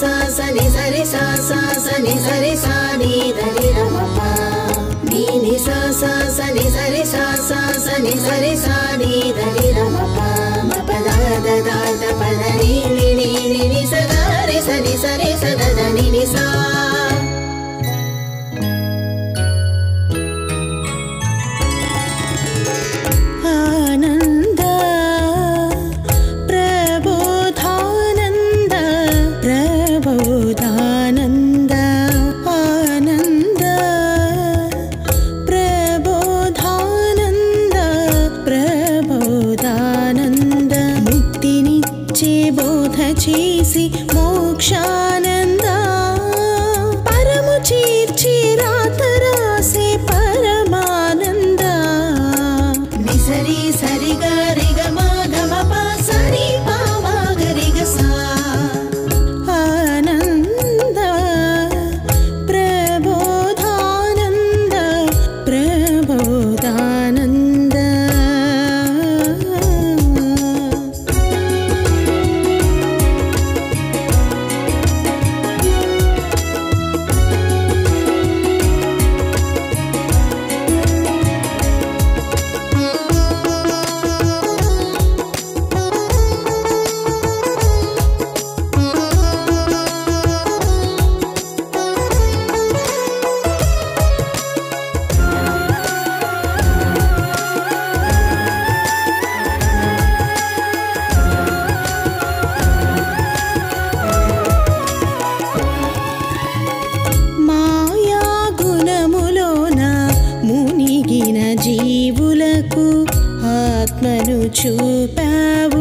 సా సని సరి సా సా సని సరి సా నీ దని రమప నీ ని సా సా సని సరి సా సా సని సరి సా నీ దని రమప మప ద ద సరి చూపావు.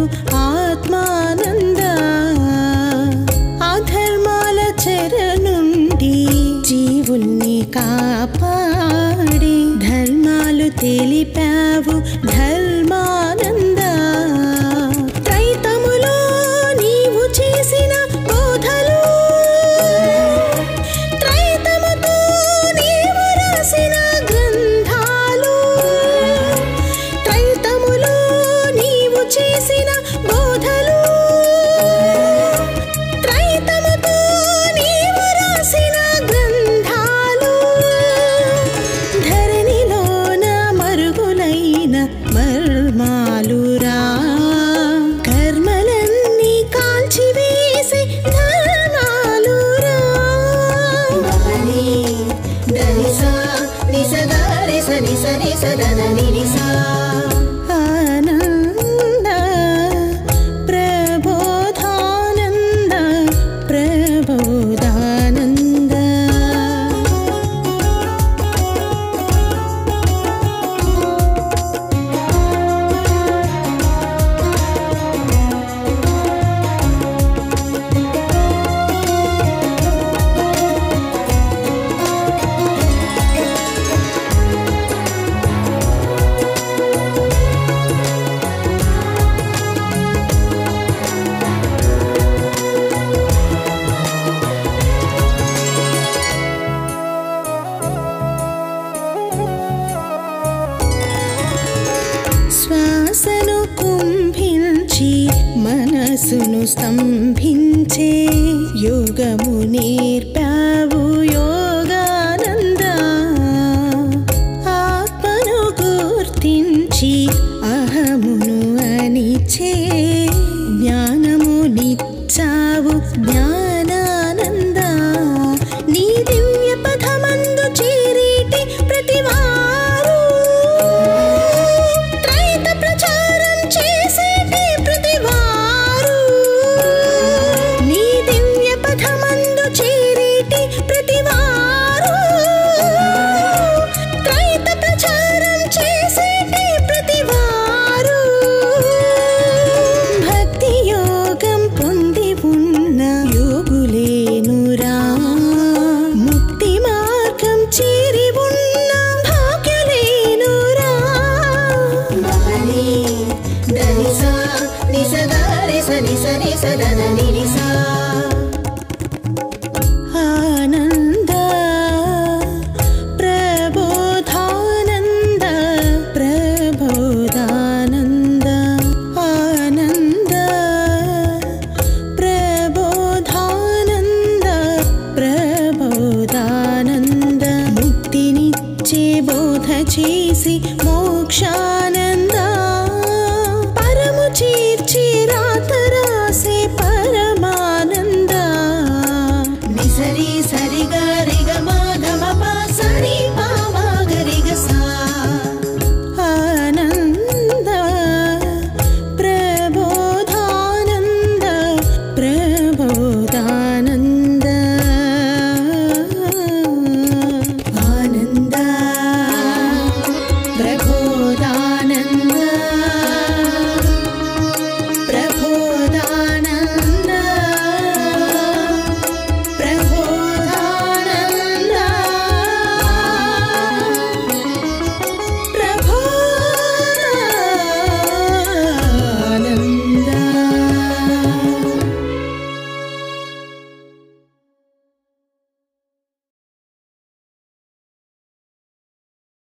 మనసును స్తంభించే యోగమునే. मोक्षानन्दा।